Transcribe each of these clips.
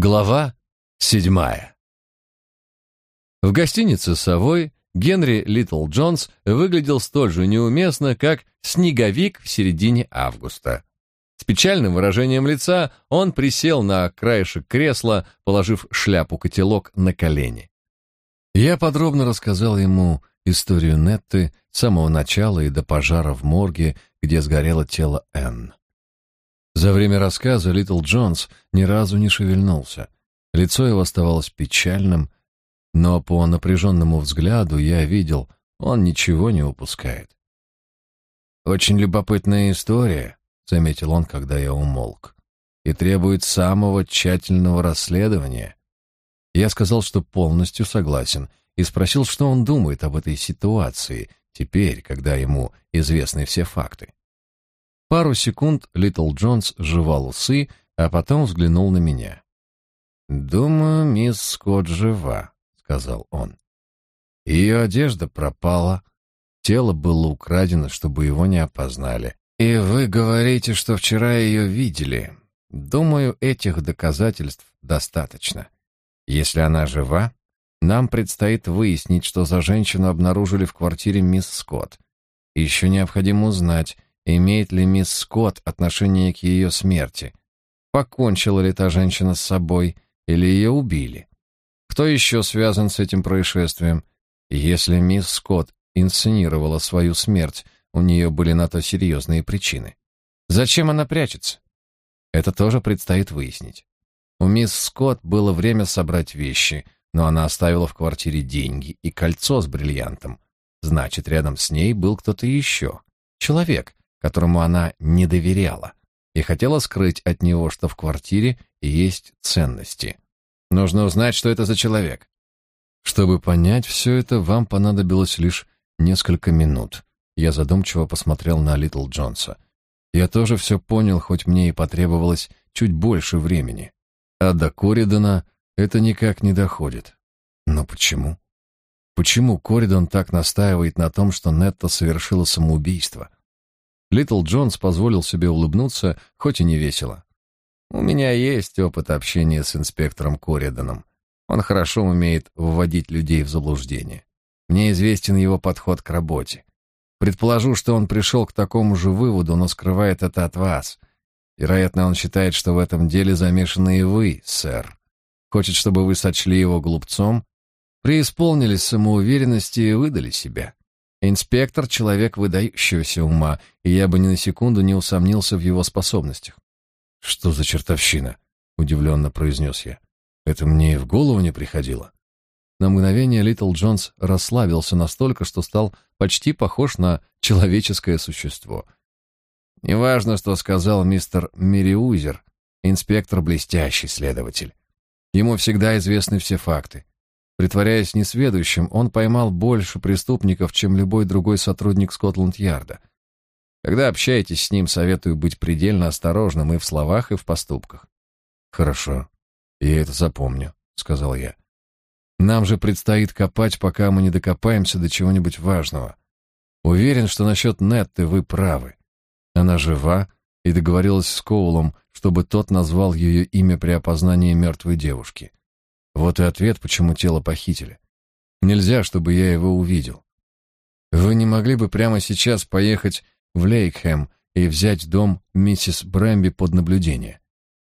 Глава седьмая. В гостинице «Совой» Генри Литл Джонс выглядел столь же неуместно, как снеговик в середине августа. С печальным выражением лица он присел на краешек кресла, положив шляпу-котелок на колени. Я подробно рассказал ему историю Нетты с самого начала и до пожара в морге, где сгорело тело Энн. За время рассказа Литл Джонс ни разу не шевельнулся. Лицо его оставалось печальным, но по напряженному взгляду я видел, он ничего не упускает. «Очень любопытная история», — заметил он, когда я умолк, «и требует самого тщательного расследования». Я сказал, что полностью согласен, и спросил, что он думает об этой ситуации, теперь, когда ему известны все факты. Пару секунд Литл Джонс жевал усы, а потом взглянул на меня. «Думаю, мисс Скотт жива», — сказал он. Ее одежда пропала, тело было украдено, чтобы его не опознали. И вы говорите, что вчера ее видели. Думаю, этих доказательств достаточно. Если она жива, нам предстоит выяснить, что за женщину обнаружили в квартире мисс Скотт. Еще необходимо узнать, Имеет ли мисс Скотт отношение к ее смерти? Покончила ли та женщина с собой или ее убили? Кто еще связан с этим происшествием? Если мисс Скотт инсценировала свою смерть, у нее были на то серьезные причины. Зачем она прячется? Это тоже предстоит выяснить. У мисс Скотт было время собрать вещи, но она оставила в квартире деньги и кольцо с бриллиантом. Значит, рядом с ней был кто-то еще. Человек, которому она не доверяла, и хотела скрыть от него, что в квартире есть ценности. Нужно узнать, что это за человек. Чтобы понять все это, вам понадобилось лишь несколько минут. Я задумчиво посмотрел на Литл Джонса. Я тоже все понял, хоть мне и потребовалось чуть больше времени. А до Коридона это никак не доходит. Но почему? Почему Коридон так настаивает на том, что Нетта совершила самоубийство? Литл Джонс позволил себе улыбнуться, хоть и не весело. «У меня есть опыт общения с инспектором Кориданом. Он хорошо умеет вводить людей в заблуждение. Мне известен его подход к работе. Предположу, что он пришел к такому же выводу, но скрывает это от вас. Вероятно, он считает, что в этом деле замешаны и вы, сэр. Хочет, чтобы вы сочли его глупцом, преисполнились самоуверенности и выдали себя. Инспектор — человек выдающегося ума, и я бы ни на секунду не усомнился в его способностях. «Что за чертовщина?» — удивленно произнес я. «Это мне и в голову не приходило». На мгновение Литл Джонс расслабился настолько, что стал почти похож на человеческое существо. «Неважно, что сказал мистер Мириузер, инспектор — блестящий следователь. Ему всегда известны все факты. Притворяясь несведущим, он поймал больше преступников, чем любой другой сотрудник Скотланд-Ярда. Когда общаетесь с ним, советую быть предельно осторожным и в словах, и в поступках. Хорошо, я это запомню, сказал я. Нам же предстоит копать, пока мы не докопаемся до чего-нибудь важного. Уверен, что насчет Нетты вы правы. Она жива и договорилась с Коулом, чтобы тот назвал ее имя при опознании мертвой девушки. Вот и ответ, почему тело похитили. Нельзя, чтобы я его увидел. Вы не могли бы прямо сейчас поехать в Лейкхэм и взять дом миссис Брэмби под наблюдение?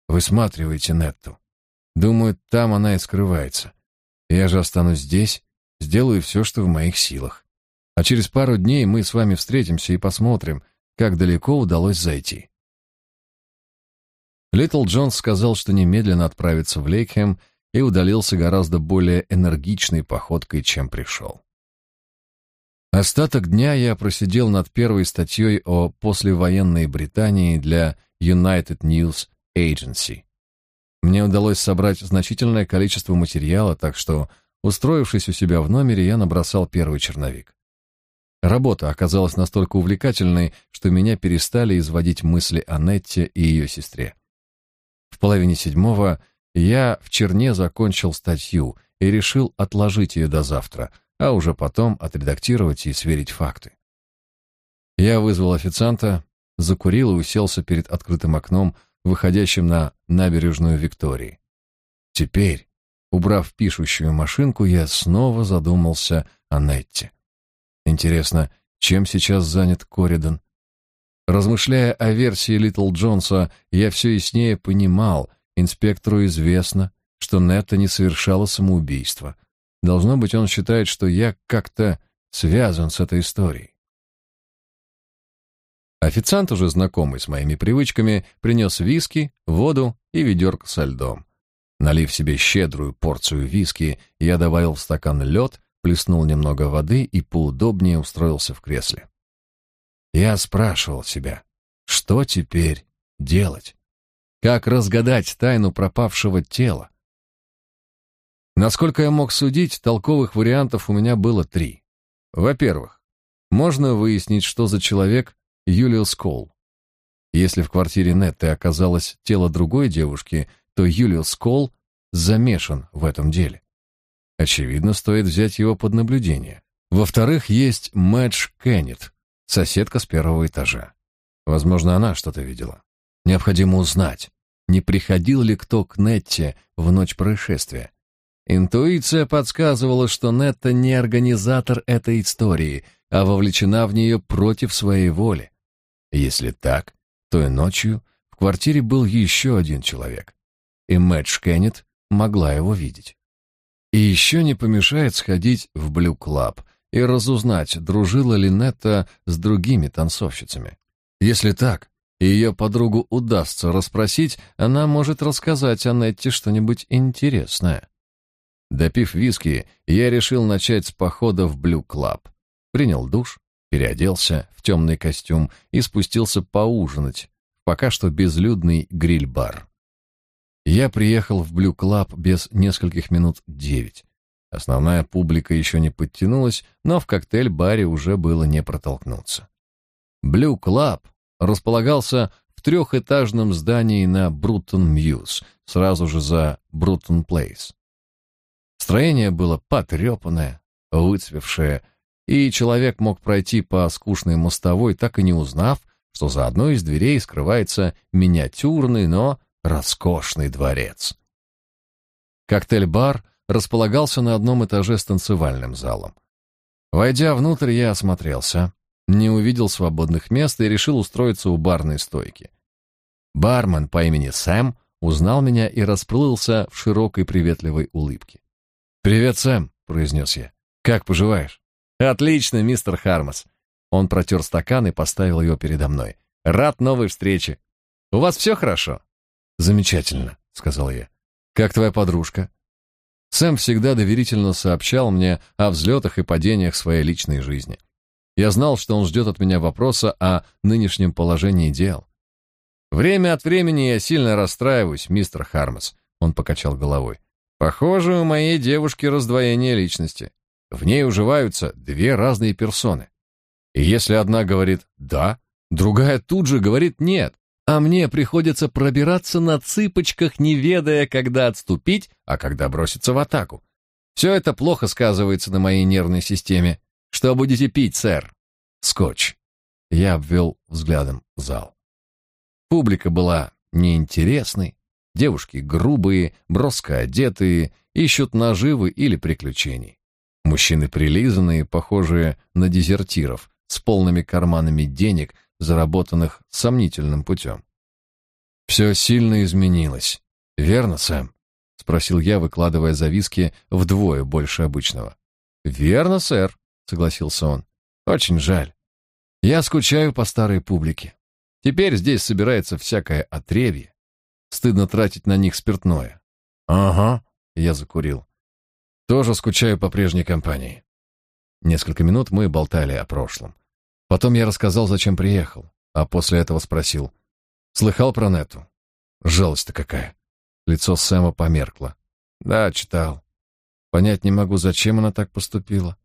Высматривайте Нетту. Думаю, там она и скрывается. Я же останусь здесь, сделаю все, что в моих силах. А через пару дней мы с вами встретимся и посмотрим, как далеко удалось зайти. Литл Джонс сказал, что немедленно отправится в Лейкхэм и удалился гораздо более энергичной походкой, чем пришел. Остаток дня я просидел над первой статьей о послевоенной Британии для United News Agency. Мне удалось собрать значительное количество материала, так что, устроившись у себя в номере, я набросал первый черновик. Работа оказалась настолько увлекательной, что меня перестали изводить мысли о Нетте и ее сестре. В половине седьмого я в черне закончил статью и решил отложить ее до завтра, а уже потом отредактировать и сверить факты. Я вызвал официанта, закурил и уселся перед открытым окном, выходящим на набережную Виктории. Теперь, убрав пишущую машинку, я снова задумался о Нетте. Интересно, чем сейчас занят Коридан? Размышляя о версии Литл Джонса, я все яснее понимал, инспектору известно, что Нетта не совершала самоубийство. Должно быть, он считает, что я как-то связан с этой историей. Официант, уже знакомый с моими привычками, принес виски, воду и ведерко со льдом. Налив себе щедрую порцию виски, я добавил в стакан лед, плеснул немного воды и поудобнее устроился в кресле. Я спрашивал себя, что теперь делать? Как разгадать тайну пропавшего тела? Насколько я мог судить, толковых вариантов у меня было три. Во-первых, можно выяснить, что за человек Юлиус Кол. Если в квартире Нетты оказалось тело другой девушки, то Юлиус Кол замешан в этом деле. Очевидно, стоит взять его под наблюдение. Во-вторых, есть Мэдж Кеннет, соседка с первого этажа. Возможно, она что-то видела. Необходимо узнать, не приходил ли кто к Нетте в ночь происшествия. Интуиция подсказывала, что Нетта не организатор этой истории, а вовлечена в нее против своей воли. Если так, то и ночью в квартире был еще один человек, и Мэдж Кеннет могла его видеть. И еще не помешает сходить в Блю Клаб и разузнать, дружила ли Нетта с другими танцовщицами. Если так, и ее подругу удастся расспросить, она может рассказать о Нетте что-нибудь интересное. Допив виски, я решил начать с похода в Блю Клаб. Принял душ, переоделся в темный костюм и спустился поужинать в пока что безлюдный гриль-бар. Я приехал в Блю Клаб без нескольких минут девять. Основная публика еще не подтянулась, но в коктейль-баре уже было не протолкнуться. Блю Клаб располагался в трехэтажном здании на Бруттон-Мьюз, сразу же за Бруттон-Плейс. Строение было потрепанное, выцвевшее, и человек мог пройти по скучной мостовой, так и не узнав, что за одной из дверей скрывается миниатюрный, но роскошный дворец. Коктейль-бар располагался на одном этаже с танцевальным залом. Войдя внутрь, я осмотрелся, не увидел свободных мест и решил устроиться у барной стойки. Бармен по имени Сэм узнал меня и расплылся в широкой приветливой улыбке. «Привет, Сэм», — произнес я. «Как поживаешь?» Отлично, мистер Хармас. Он протер стакан и поставил его передо мной. Рад новой встрече. У вас все хорошо? Замечательно, сказал я. Как твоя подружка? Сэм всегда доверительно сообщал мне о взлетах и падениях своей личной жизни. Я знал, что он ждет от меня вопроса о нынешнем положении дел. Время от времени я сильно расстраиваюсь, мистер Хармас. Он покачал головой. Похоже, у моей девушки раздвоение личности. В ней уживаются две разные персоны. И если одна говорит «да», другая тут же говорит «нет», а мне приходится пробираться на цыпочках, не ведая, когда отступить, а когда броситься в атаку. Все это плохо сказывается на моей нервной системе. Что будете пить, сэр? Скотч. Я обвел взглядом зал. Публика была неинтересной, девушки грубые, броско одетые, ищут наживы или приключений. Мужчины прилизанные, похожие на дезертиров, с полными карманами денег, заработанных сомнительным путем. «Все сильно изменилось. Верно, Сэм?» — спросил я, выкладывая зависки вдвое больше обычного. «Верно, сэр», — согласился он. «Очень жаль. Я скучаю по старой публике. Теперь здесь собирается всякое отребье. Стыдно тратить на них спиртное». «Ага», — я закурил. Тоже скучаю по прежней компании. Несколько минут мы болтали о прошлом. Потом я рассказал, зачем приехал, а после этого спросил. «Слыхал про Нету?» Жалость-то какая. Лицо Сэма померкло. «Да, читал. Понять не могу, зачем она так поступила.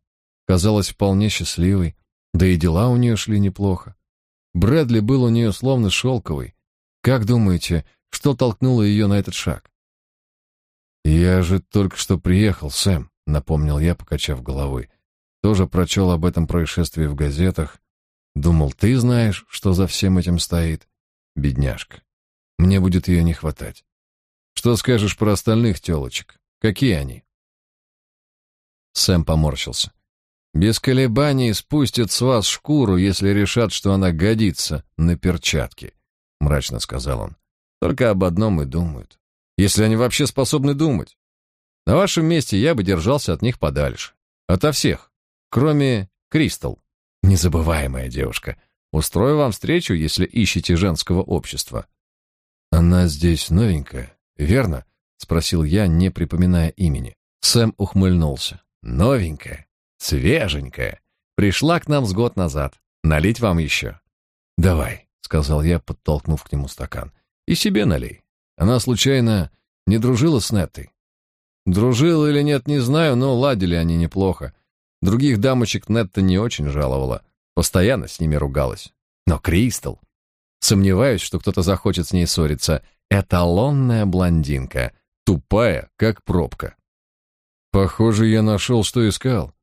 Казалась вполне счастливой, да и дела у нее шли неплохо. Брэдли был у нее словно шелковый. Как думаете, что толкнуло ее на этот шаг? «Я же только что приехал, Сэм», — напомнил я, покачав головой. «Тоже прочел об этом происшествии в газетах. Думал, ты знаешь, что за всем этим стоит. Бедняжка. Мне будет ее не хватать. Что скажешь про остальных тёлочек? Какие они? Сэм поморщился. Без колебаний спустят с вас шкуру, если решат, что она годится на перчатки, мрачно сказал он. Только об одном и думают. Если они вообще способны думать. На вашем месте я бы держался от них подальше. Ото всех, кроме Кристал. Незабываемая девушка. Устрою вам встречу, если ищете женского общества. Она здесь новенькая, верно? спросил я, не припоминая имени. Сэм ухмыльнулся. Новенькая, свеженькая. Пришла к нам с год назад. Налить вам еще?» «Давай», — сказал я, подтолкнув к нему стакан. «И себе налей. Она, случайно, не дружила с Неттой?» «Дружила или нет, не знаю, но ладили они неплохо. Других дамочек Нетта не очень жаловала. Постоянно с ними ругалась. Но Кристал... Сомневаюсь, что кто-то захочет с ней ссориться. Эталонная блондинка. Тупая, как пробка. Похоже, я нашел, что искал.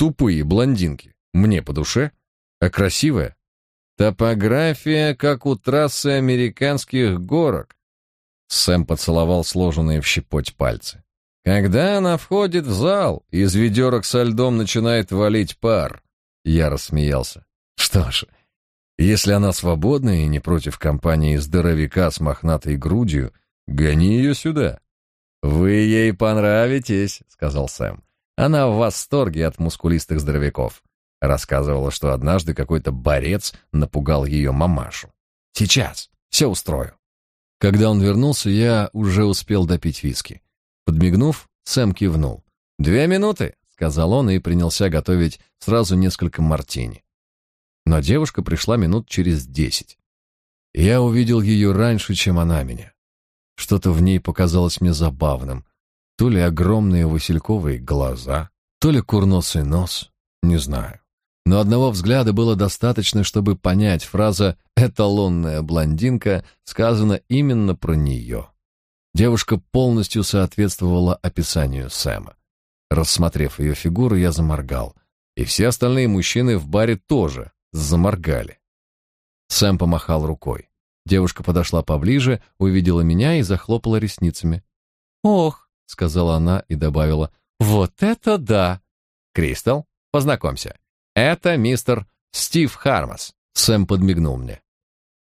Тупые блондинки. Мне по душе. А красивая? Топография, как у трассы американских горок. Сэм поцеловал сложенные в щепоть пальцы. Когда она входит в зал, из ведерок со льдом начинает валить пар. Я рассмеялся. Что ж, если она свободна и не против компании здоровяка с мохнатой грудью, гони ее сюда. «Вы ей понравитесь», — сказал Сэм. «Она в восторге от мускулистых здоровяков». Рассказывала, что однажды какой-то борец напугал ее мамашу. «Сейчас, все устрою». Когда он вернулся, я уже успел допить виски. Подмигнув, Сэм кивнул. «Две минуты», — сказал он и принялся готовить сразу несколько мартини. Но девушка пришла минут через десять. Я увидел ее раньше, чем она меня. Что-то в ней показалось мне забавным. То ли огромные васильковые глаза, то ли курносый нос, не знаю. Но одного взгляда было достаточно, чтобы понять, фраза «эталонная блондинка» сказана именно про нее. Девушка полностью соответствовала описанию Сэма. Рассмотрев ее фигуру, я заморгал. И все остальные мужчины в баре тоже заморгали. Сэм помахал рукой. Девушка подошла поближе, увидела меня и захлопала ресницами. «Ох», — сказала она и добавила, «вот это да!» «Кристал, познакомься, это мистер Стив Хармас», — Сэм подмигнул мне.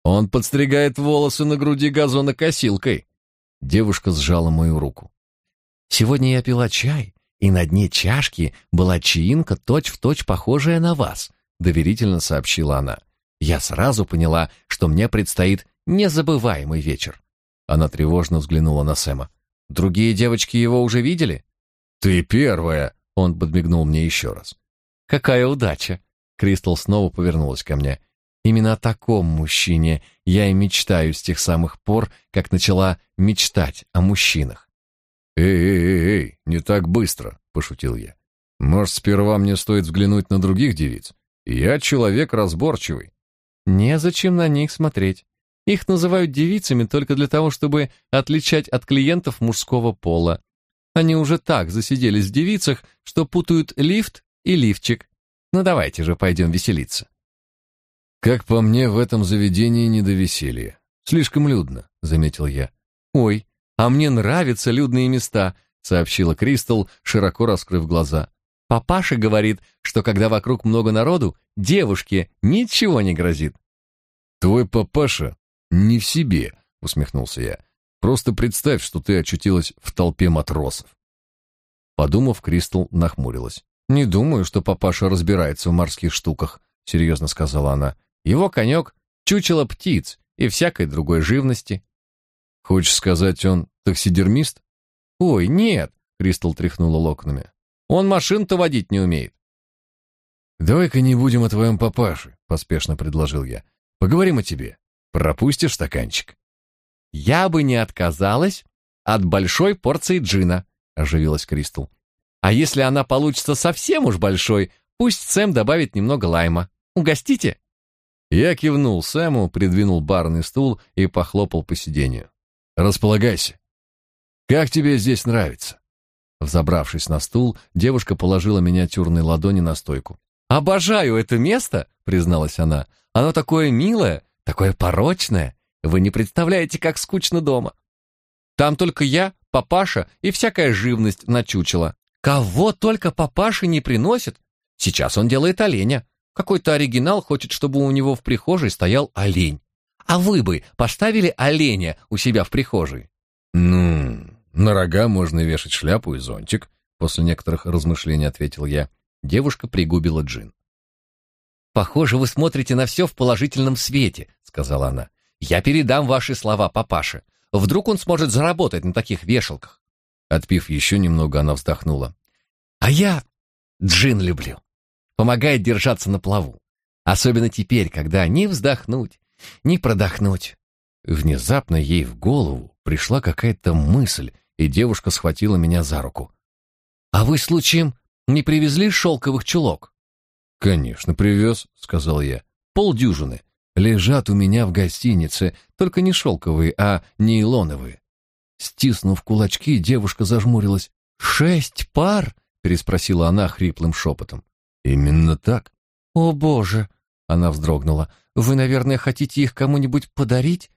«Он подстригает волосы на груди газонокосилкой». Девушка сжала мою руку. «Сегодня я пила чай, и на дне чашки была чаинка, точь-в-точь похожая на вас», — доверительно сообщила она. Я сразу поняла, что мне предстоит незабываемый вечер. Она тревожно взглянула на Сэма. Другие девочки его уже видели? Ты первая, он подмигнул мне еще раз. Какая удача. Кристал снова повернулась ко мне. Именно о таком мужчине я и мечтаю с тех самых пор, как начала мечтать о мужчинах. «Эй-эй-эй, не так быстро», — пошутил я. «Может, сперва мне стоит взглянуть на других девиц? Я человек разборчивый. Незачем на них смотреть. Их называют девицами только для того, чтобы отличать от клиентов мужского пола. Они уже так засиделись в девицах, что путают лифт и лифчик. Ну давайте же пойдем веселиться. Как по мне, в этом заведении не до веселья. Слишком людно, заметил я. Ой, а мне нравятся людные места, сообщила Кристал, широко раскрыв глаза. Папаша говорит, что когда вокруг много народу, девушке ничего не грозит. Твой папаша не в себе, усмехнулся я. Просто представь, что ты очутилась в толпе матросов. Подумав, Кристал нахмурилась. Не думаю, что папаша разбирается в морских штуках, серьезно сказала она. Его конек — чучело птиц и всякой другой живности. Хочешь сказать, он таксидермист? Ой, нет, Кристал тряхнула локонами. Он машин-то водить не умеет. «Давай-ка не будем о твоем папаше», — поспешно предложил я. «Поговорим о тебе. Пропустишь стаканчик?» «Я бы не отказалась от большой порции джина», — оживилась Кристал. «А если она получится совсем уж большой, пусть Сэм добавит немного лайма. Угостите?» Я кивнул Сэму, придвинул барный стул и похлопал по сиденью. «Располагайся. Как тебе здесь нравится?» Взобравшись на стул, девушка положила миниатюрные ладони на стойку. «Обожаю это место!» — призналась она. «Оно такое милое, такое порочное. Вы не представляете, как скучно дома!» Там только я, папаша и всякая живность начучила. Кого только папаша не приносит. Сейчас он делает оленя. Какой-то оригинал хочет, чтобы у него в прихожей стоял олень. А вы бы поставили оленя у себя в прихожей? Ну, на рога можно вешать шляпу и зонтик, после некоторых размышлений ответил я. Девушка пригубила джин. Похоже, вы смотрите на все в положительном свете, сказала она. Я передам ваши слова папаше. Вдруг он сможет заработать на таких вешалках. Отпив еще немного, она вздохнула. А я джин люблю. Помогает держаться на плаву. Особенно теперь, когда ни вздохнуть, ни продохнуть. Внезапно ей в голову пришла какая-то мысль, и девушка схватила меня за руку. «А вы, случаем, не привезли шелковых чулок?» «Конечно, привез», — сказал я. «Полдюжины. Лежат у меня в гостинице, только не шелковые, а нейлоновые». Стиснув кулачки, девушка зажмурилась. «Шесть пар?» — переспросила она хриплым шепотом. «Именно так». «О, Боже!» — она вздрогнула. «Вы, наверное, хотите их кому-нибудь подарить?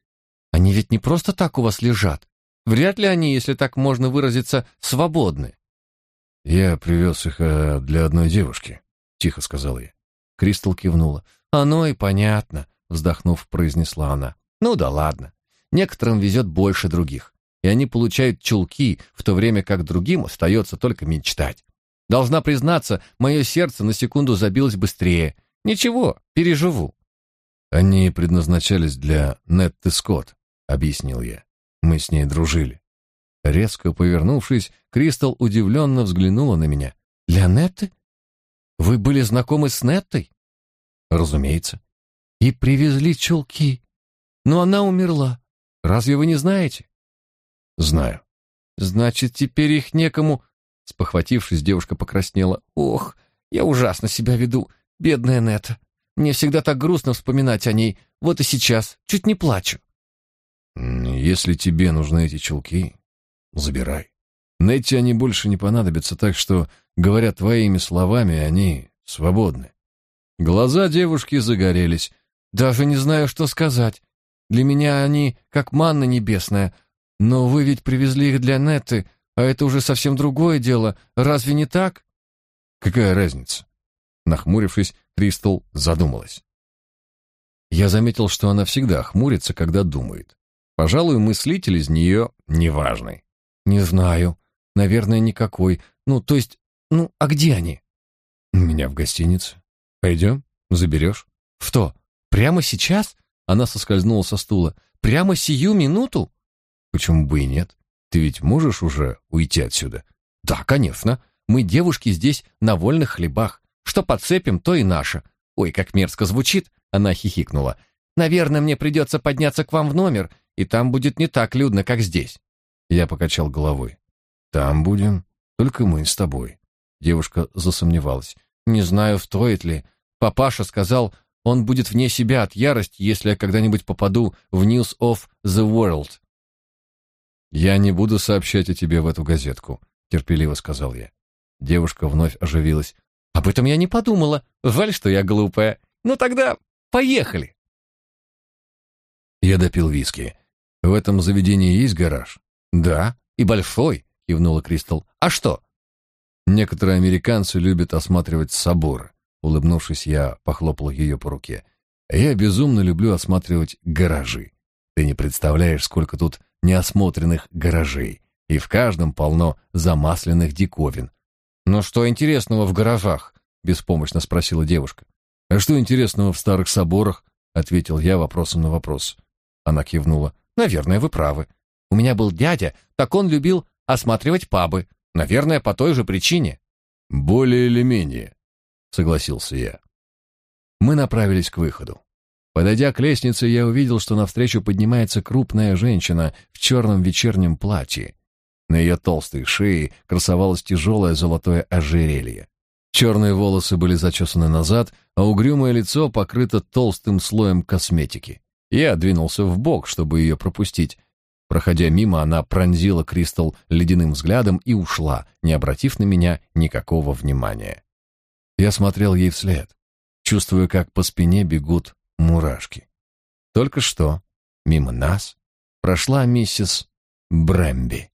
Они ведь не просто так у вас лежат. Вряд ли они, если так можно выразиться, свободны». «Я привез их э, для одной девушки», — тихо сказал я. Кристал кивнула. «Оно и понятно», — вздохнув, произнесла она. «Ну да ладно. Некоторым везет больше других, и они получают чулки, в то время как другим остается только мечтать. Должна признаться, мое сердце на секунду забилось быстрее. Ничего, переживу». «Они предназначались для Нетты Скотт», — объяснил я. «Мы с ней дружили». Резко повернувшись, Кристал удивленно взглянула на меня. «Для Нетты? Вы были знакомы с Неттой?» «Разумеется». «И привезли чулки. Но она умерла. Разве вы не знаете?» «Знаю». «Значит, теперь их некому...» Спохватившись, девушка покраснела. «Ох, я ужасно себя веду, бедная Нетта. Мне всегда так грустно вспоминать о ней. Вот и сейчас. Чуть не плачу». «Если тебе нужны эти чулки, забирай. Нетти они больше не понадобятся, так что, говоря твоими словами, они свободны. Глаза девушки загорелись. Даже не знаю, что сказать. Для меня они как манна небесная. Но вы ведь привезли их для Нетты, а это уже совсем другое дело. Разве не так? Какая разница? Нахмурившись, Кристал задумалась. Я заметил, что она всегда хмурится, когда думает. Пожалуй, мыслитель из нее неважный. Не знаю. Наверное, никакой. Ну, то есть, ну, а где они? У меня в гостинице. Пойдем, заберешь?» «Что, прямо сейчас?» Она соскользнула со стула. «Прямо сию минуту?» «Почему бы и нет? Ты ведь можешь уже уйти отсюда?» «Да, конечно. Мы, девушки, здесь на вольных хлебах. Что подцепим, то и наше. Ой, как мерзко звучит!» Она хихикнула. «Наверное, мне придется подняться к вам в номер, и там будет не так людно, как здесь». Я покачал головой. Там будем только мы с тобой. Девушка засомневалась. Не знаю, стоит ли. Папаша сказал, он будет вне себя от ярости, если я когда-нибудь попаду в News of the World. Я не буду сообщать о тебе в эту газетку, терпеливо сказал я. Девушка вновь оживилась. Об этом я не подумала. Жаль, что я глупая. Ну тогда поехали. Я допил виски. В этом заведении есть гараж? Да, и большой, кивнула Кристал. А что? Некоторые американцы любят осматривать соборы. Улыбнувшись, я похлопал ее по руке. Я безумно люблю осматривать гаражи. Ты не представляешь, сколько тут неосмотренных гаражей, и в каждом полно замасленных диковин. Но что интересного в гаражах? беспомощно спросила девушка. А что интересного в старых соборах? ответил я вопросом на вопрос. Она кивнула. Наверное, вы правы. У меня был дядя, так он любил осматривать пабы. Наверное, по той же причине. Более или менее, согласился я. Мы направились к выходу. Подойдя к лестнице, я увидел, что навстречу поднимается крупная женщина в черном вечернем платье. На ее толстой шее красовалось тяжелое золотое ожерелье. Черные волосы были зачесаны назад, а угрюмое лицо покрыто толстым слоем косметики. Я двинулся в бок, чтобы ее пропустить, Проходя мимо, она пронзила Кристал ледяным взглядом и ушла, не обратив на меня никакого внимания. Я смотрел ей вслед, чувствуя, как по спине бегут мурашки. Только что мимо нас прошла миссис Брэмби.